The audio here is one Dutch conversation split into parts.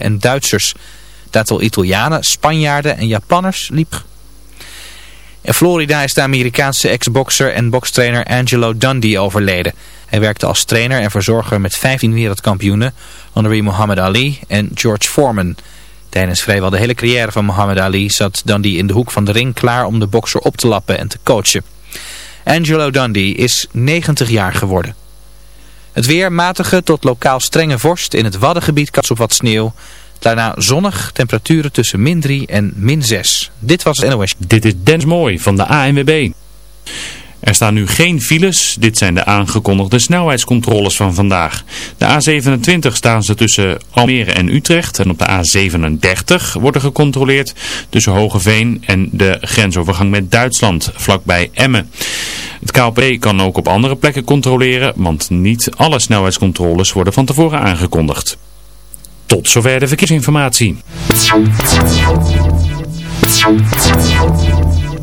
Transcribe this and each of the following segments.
En Duitsers. Het aantal Italianen, Spanjaarden en Japanners liep. In Florida is de Amerikaanse ex-bokser en bokstrainer Angelo Dundee overleden. Hij werkte als trainer en verzorger met 15 wereldkampioenen, onder Muhammad Ali en George Foreman. Tijdens vrijwel de hele carrière van Muhammad Ali zat Dundee in de hoek van de ring klaar om de bokser op te lappen en te coachen. Angelo Dundee is 90 jaar geworden. Het weer matige tot lokaal strenge vorst. In het Waddengebied kans op wat sneeuw. Daarna zonnig, temperaturen tussen min 3 en min 6. Dit was NOS. Dit is Dens Mooi van de ANWB. Er staan nu geen files. Dit zijn de aangekondigde snelheidscontroles van vandaag. De A27 staan ze tussen Almere en Utrecht. En op de A37 worden gecontroleerd tussen Hogeveen en de grensovergang met Duitsland, vlakbij Emmen. Het KLP kan ook op andere plekken controleren, want niet alle snelheidscontroles worden van tevoren aangekondigd. Tot zover de verkeersinformatie.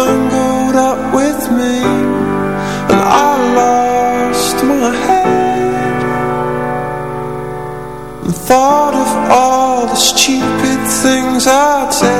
Tangled up with me And I lost my head. And thought of all the stupid things I'd said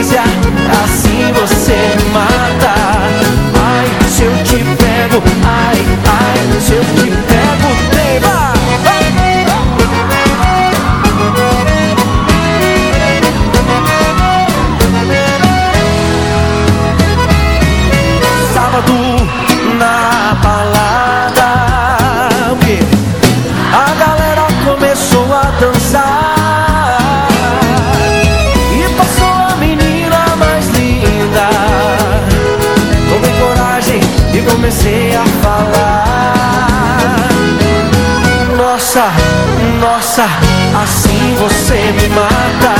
delícia, assim você mata Ai, se eu te pego, ai, ai, se eu te pego Tema! Assim você me mata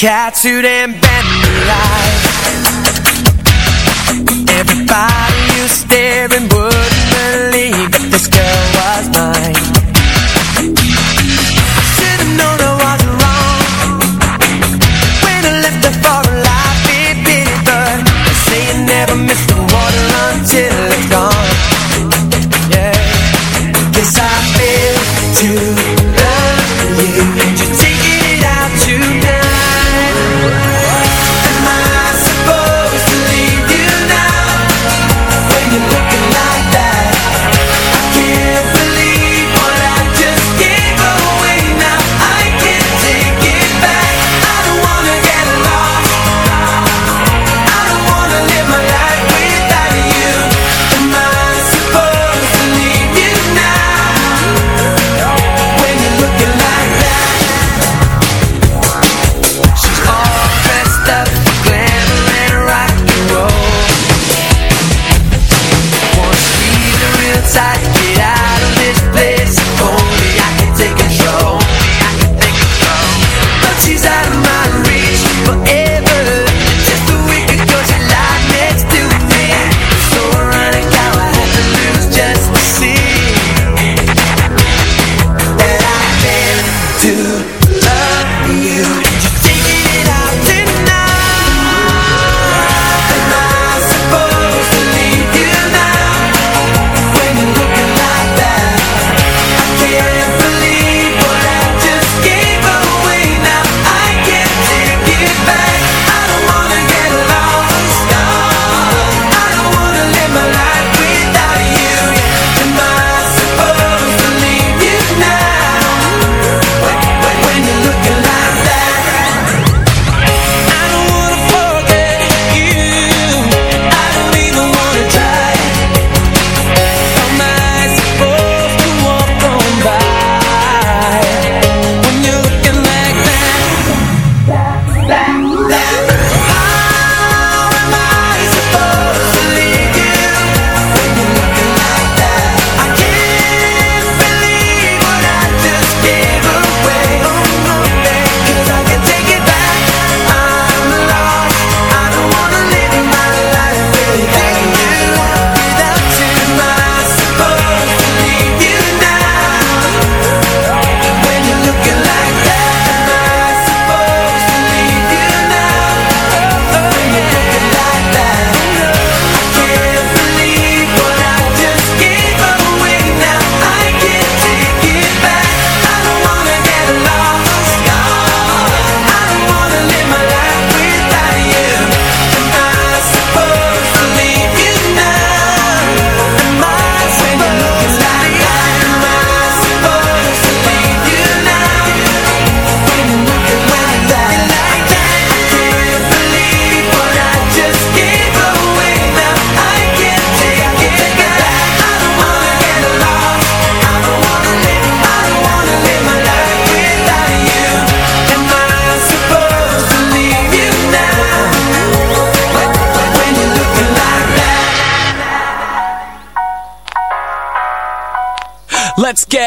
cats who damn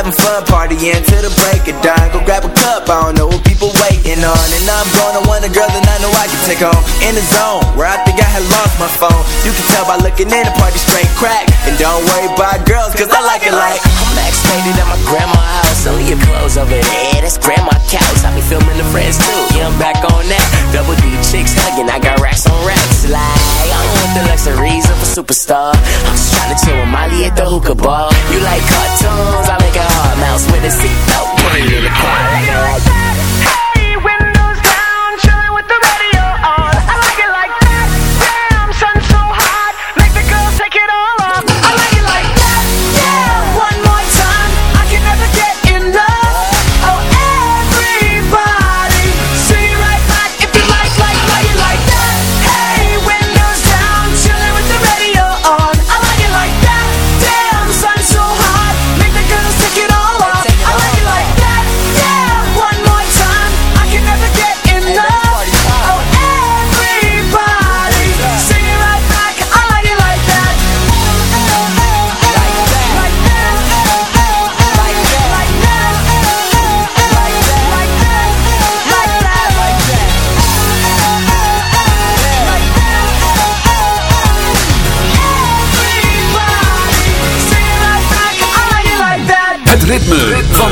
Having fun partying till the break of dawn. Go grab a cup, I don't know what people waiting on. And I'm gonna want a girl that I know I can take home. In the zone, where I think I had lost my phone. You can tell by looking in the party straight crack. And don't worry about girls, cause I like it like. I'm Max at my grandma's house. Only your clothes over there, that's grandma couch. I be filming the friends too, yeah, I'm back on that. Double D chicks hugging, I got racks on racks. Like, I don't want the luxuries of a superstar. I'm just trying to chill with Molly at the hookah bar. You like cartoons? I make a hard mouse with a seatbelt. Put it in the car.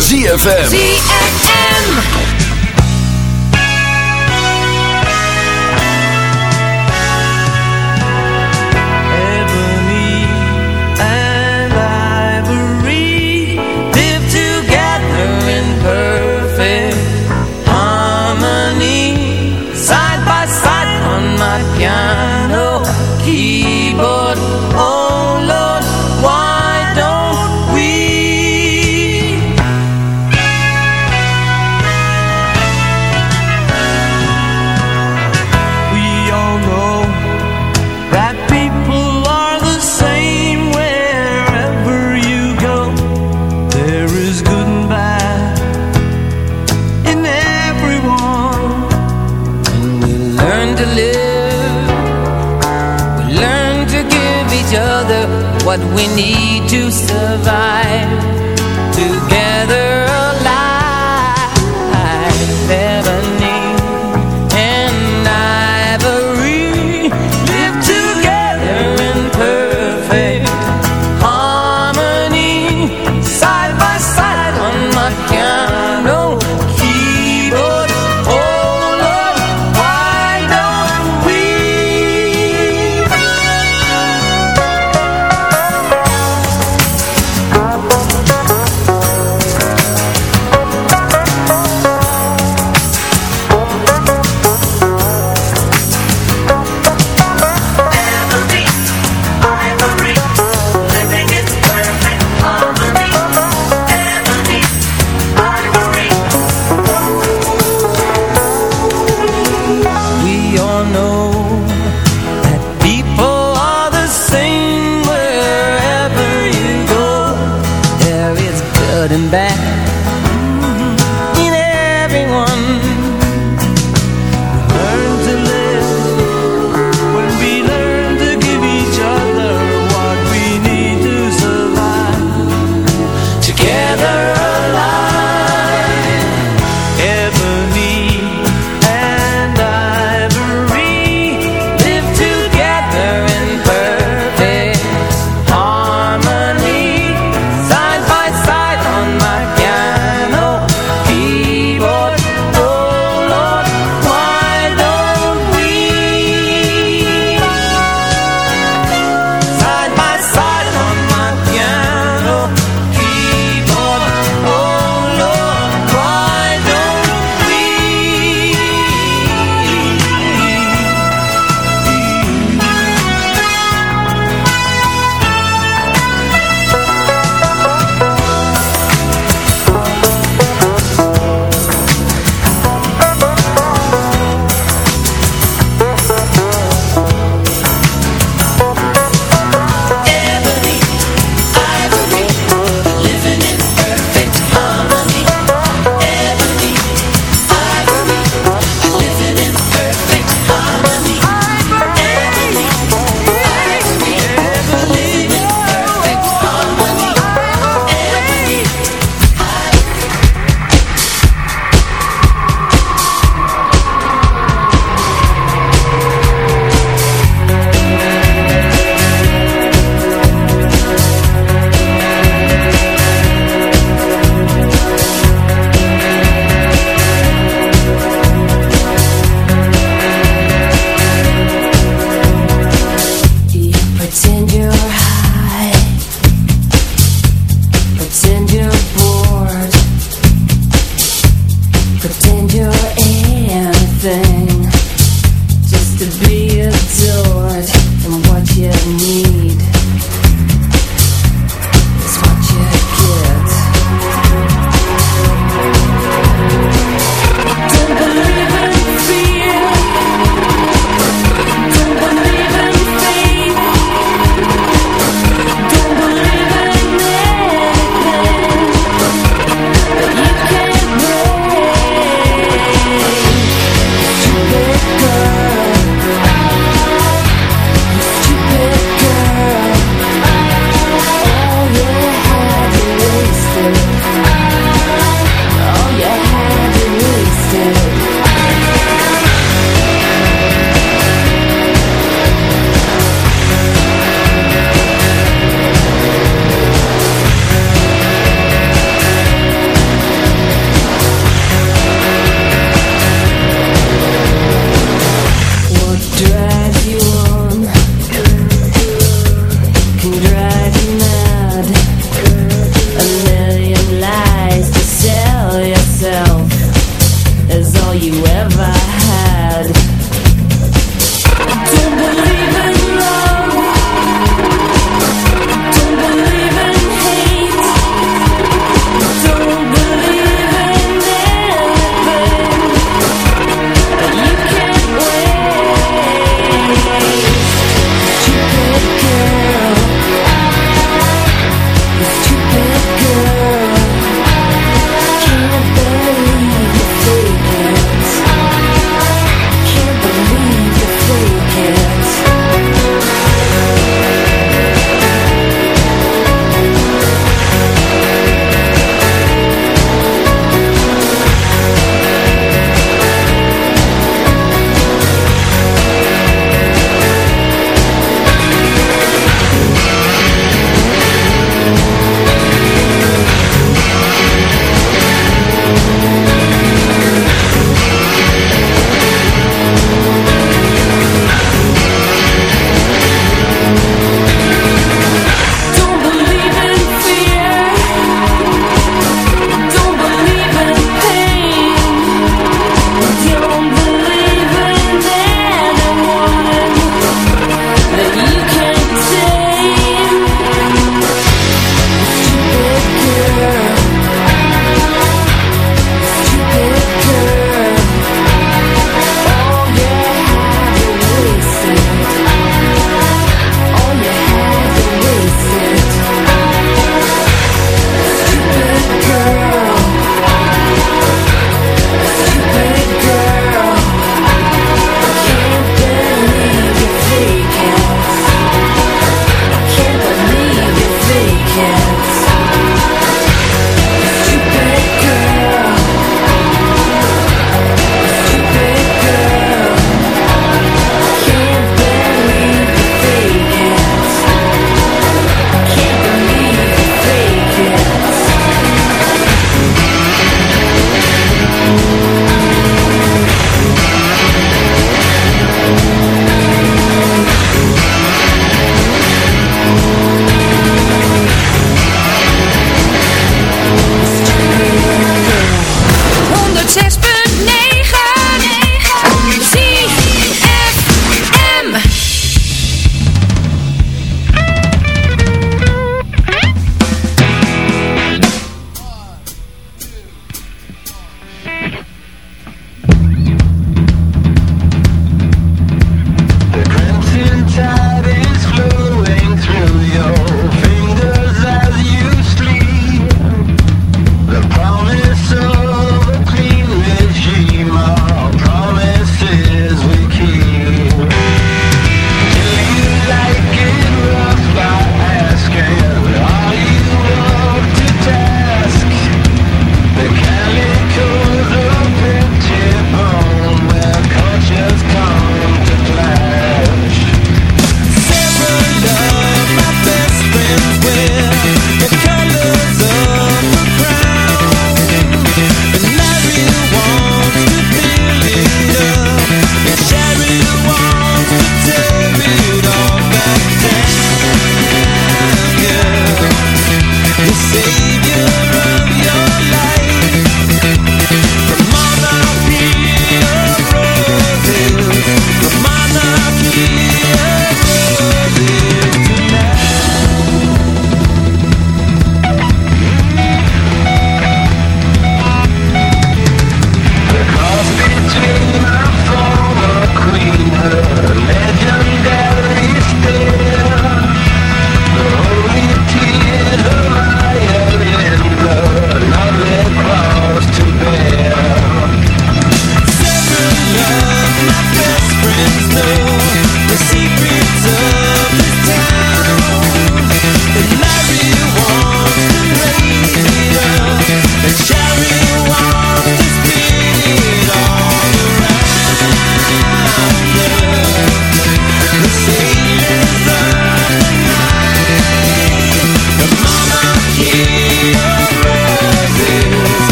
ZFM. ZFM.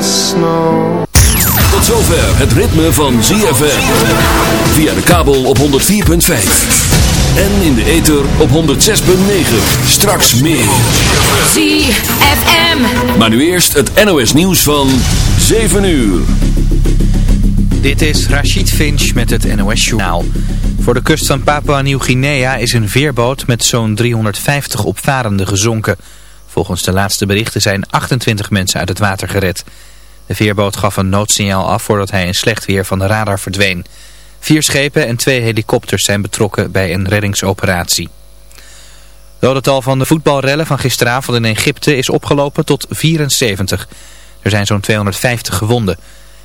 Snow. Tot zover het ritme van ZFM. Via de kabel op 104.5. En in de ether op 106.9. Straks meer. ZFM. Maar nu eerst het NOS nieuws van 7 uur. Dit is Rachid Finch met het NOS Journaal. Voor de kust van Papua Nieuw-Guinea is een veerboot met zo'n 350 opvarenden gezonken. Volgens de laatste berichten zijn 28 mensen uit het water gered. De veerboot gaf een noodsignaal af voordat hij in slecht weer van de radar verdween. Vier schepen en twee helikopters zijn betrokken bij een reddingsoperatie. Het dodental van de voetbalrellen van gisteravond in Egypte is opgelopen tot 74. Er zijn zo'n 250 gewonden.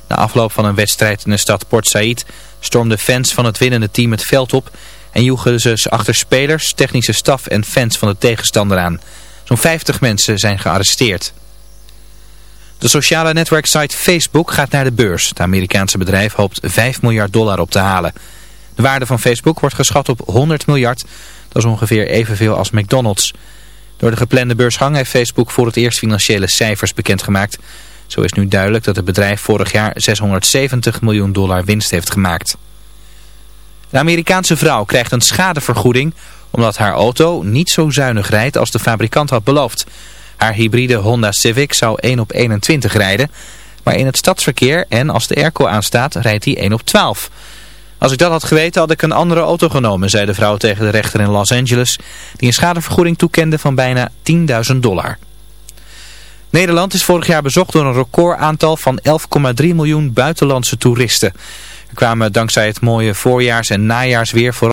Na afloop van een wedstrijd in de stad Port Said stormden fans van het winnende team het veld op en joegen ze achter spelers, technische staf en fans van de tegenstander aan. Zo'n 50 mensen zijn gearresteerd. De sociale netwerksite Facebook gaat naar de beurs. Het Amerikaanse bedrijf hoopt 5 miljard dollar op te halen. De waarde van Facebook wordt geschat op 100 miljard. Dat is ongeveer evenveel als McDonald's. Door de geplande beursgang heeft Facebook voor het eerst financiële cijfers bekendgemaakt. Zo is nu duidelijk dat het bedrijf vorig jaar 670 miljoen dollar winst heeft gemaakt. De Amerikaanse vrouw krijgt een schadevergoeding omdat haar auto niet zo zuinig rijdt als de fabrikant had beloofd. Haar hybride Honda Civic zou 1 op 21 rijden, maar in het stadsverkeer en als de airco aanstaat rijdt hij 1 op 12. Als ik dat had geweten had ik een andere auto genomen, zei de vrouw tegen de rechter in Los Angeles, die een schadevergoeding toekende van bijna 10.000 dollar. Nederland is vorig jaar bezocht door een recordaantal van 11,3 miljoen buitenlandse toeristen. Er kwamen dankzij het mooie voorjaars- en najaarsweer vooral